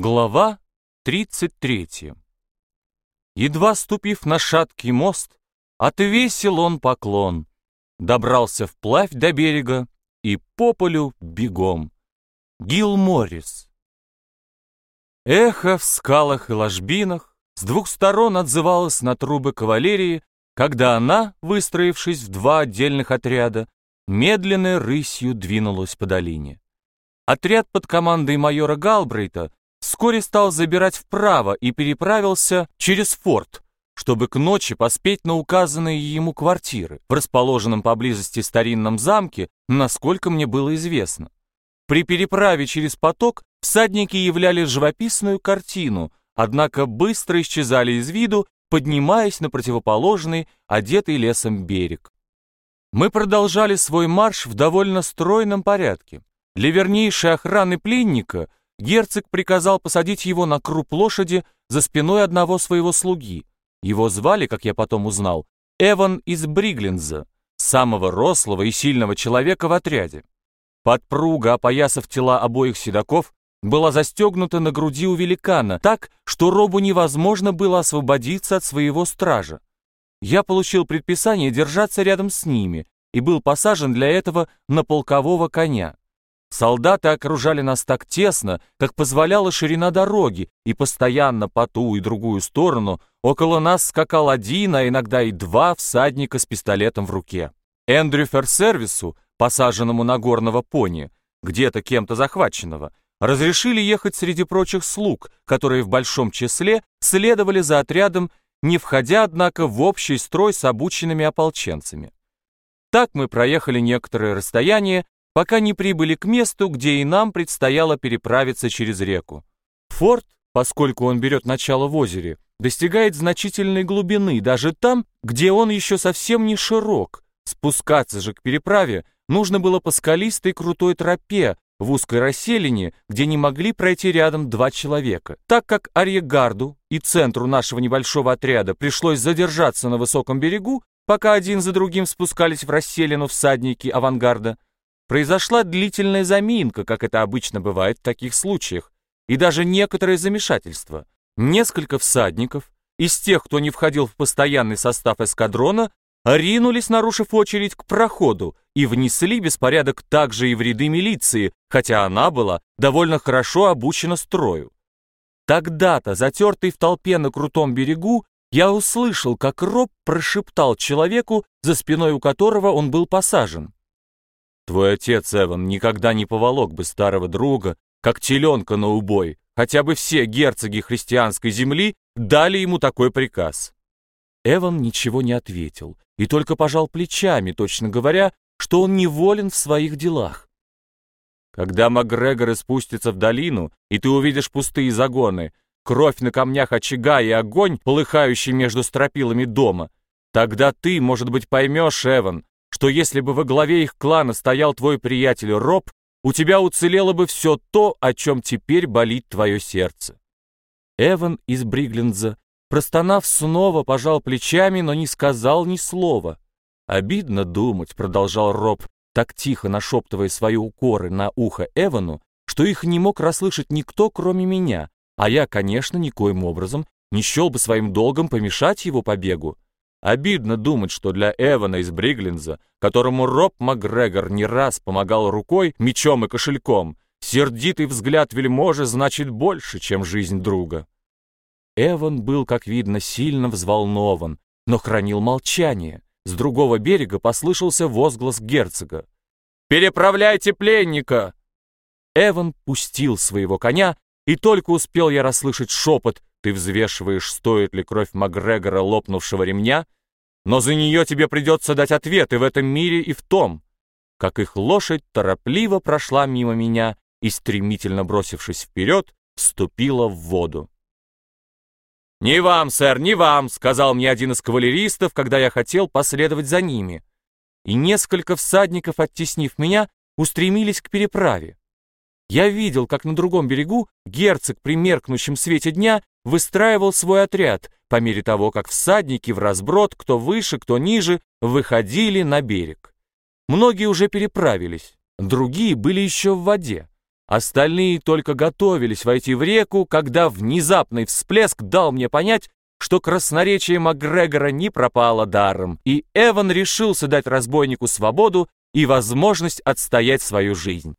Глава 33 Едва ступив на шаткий мост, отвесил он поклон, добрался вплавь до берега и по полю бегом. Гил Моррис Эхо в скалах и ложбинах с двух сторон отзывалось на трубы кавалерии, когда она, выстроившись в два отдельных отряда, медленной рысью двинулась по долине. Отряд под командой майора Галбрейта вскоре стал забирать вправо и переправился через форт, чтобы к ночи поспеть на указанные ему квартиры в расположенном поблизости старинном замке, насколько мне было известно. При переправе через поток всадники являли живописную картину, однако быстро исчезали из виду, поднимаясь на противоположный, одетый лесом берег. Мы продолжали свой марш в довольно стройном порядке. Для вернейшей охраны пленника герцог приказал посадить его на круп лошади за спиной одного своего слуги. Его звали, как я потом узнал, Эван из Бриглинза, самого рослого и сильного человека в отряде. Подпруга, опоясав тела обоих седаков, была застегнута на груди у великана так, что робу невозможно было освободиться от своего стража. Я получил предписание держаться рядом с ними и был посажен для этого на полкового коня. Солдаты окружали нас так тесно, как позволяла ширина дороги, и постоянно по ту и другую сторону около нас скакал один, а иногда и два всадника с пистолетом в руке. Эндрю Ферсервису, посаженному на горного пони, где-то кем-то захваченного, разрешили ехать среди прочих слуг, которые в большом числе следовали за отрядом, не входя, однако, в общий строй с обученными ополченцами. Так мы проехали некоторое расстояние, пока не прибыли к месту, где и нам предстояло переправиться через реку. Форт, поскольку он берет начало в озере, достигает значительной глубины, даже там, где он еще совсем не широк. Спускаться же к переправе нужно было по скалистой крутой тропе в узкой расселине, где не могли пройти рядом два человека. Так как Арьегарду и центру нашего небольшого отряда пришлось задержаться на высоком берегу, пока один за другим спускались в расселину всадники авангарда, Произошла длительная заминка, как это обычно бывает в таких случаях, и даже некоторое замешательство. Несколько всадников из тех, кто не входил в постоянный состав эскадрона, ринулись, нарушив очередь, к проходу и внесли беспорядок также и в ряды милиции, хотя она была довольно хорошо обучена строю. Тогда-то, затертый в толпе на крутом берегу, я услышал, как Роб прошептал человеку, за спиной у которого он был посажен. Твой отец, Эван, никогда не поволок бы старого друга, как теленка на убой, хотя бы все герцоги христианской земли дали ему такой приказ. Эван ничего не ответил и только пожал плечами, точно говоря, что он неволен в своих делах. Когда Макгрегоры спустятся в долину, и ты увидишь пустые загоны, кровь на камнях очага и огонь, полыхающий между стропилами дома, тогда ты, может быть, поймешь, Эван, что если бы во главе их клана стоял твой приятель Роб, у тебя уцелело бы все то, о чем теперь болит твое сердце. Эван из Бриглинза, простонав снова, пожал плечами, но не сказал ни слова. «Обидно думать», — продолжал Роб, так тихо нашептывая свои укоры на ухо Эвану, что их не мог расслышать никто, кроме меня, а я, конечно, никоим образом не счел бы своим долгом помешать его побегу. Обидно думать, что для Эвана из Бриглинза, которому Роб Макгрегор не раз помогал рукой, мечом и кошельком, сердитый взгляд вельможи значит больше, чем жизнь друга. Эван был, как видно, сильно взволнован, но хранил молчание. С другого берега послышался возглас герцога. «Переправляйте пленника!» Эван пустил своего коня, и только успел я расслышать шепот ты взвешиваешь, стоит ли кровь Макгрегора лопнувшего ремня, но за нее тебе придется дать ответ и в этом мире, и в том. Как их лошадь торопливо прошла мимо меня и, стремительно бросившись вперед, вступила в воду. «Не вам, сэр, не вам!» — сказал мне один из кавалеристов, когда я хотел последовать за ними. И несколько всадников, оттеснив меня, устремились к переправе. Я видел, как на другом берегу герцог при меркнущем свете дня выстраивал свой отряд по мере того, как всадники в разброд, кто выше, кто ниже, выходили на берег. Многие уже переправились, другие были еще в воде. Остальные только готовились войти в реку, когда внезапный всплеск дал мне понять, что красноречие Макгрегора не пропало даром, и Эван решился дать разбойнику свободу и возможность отстоять свою жизнь.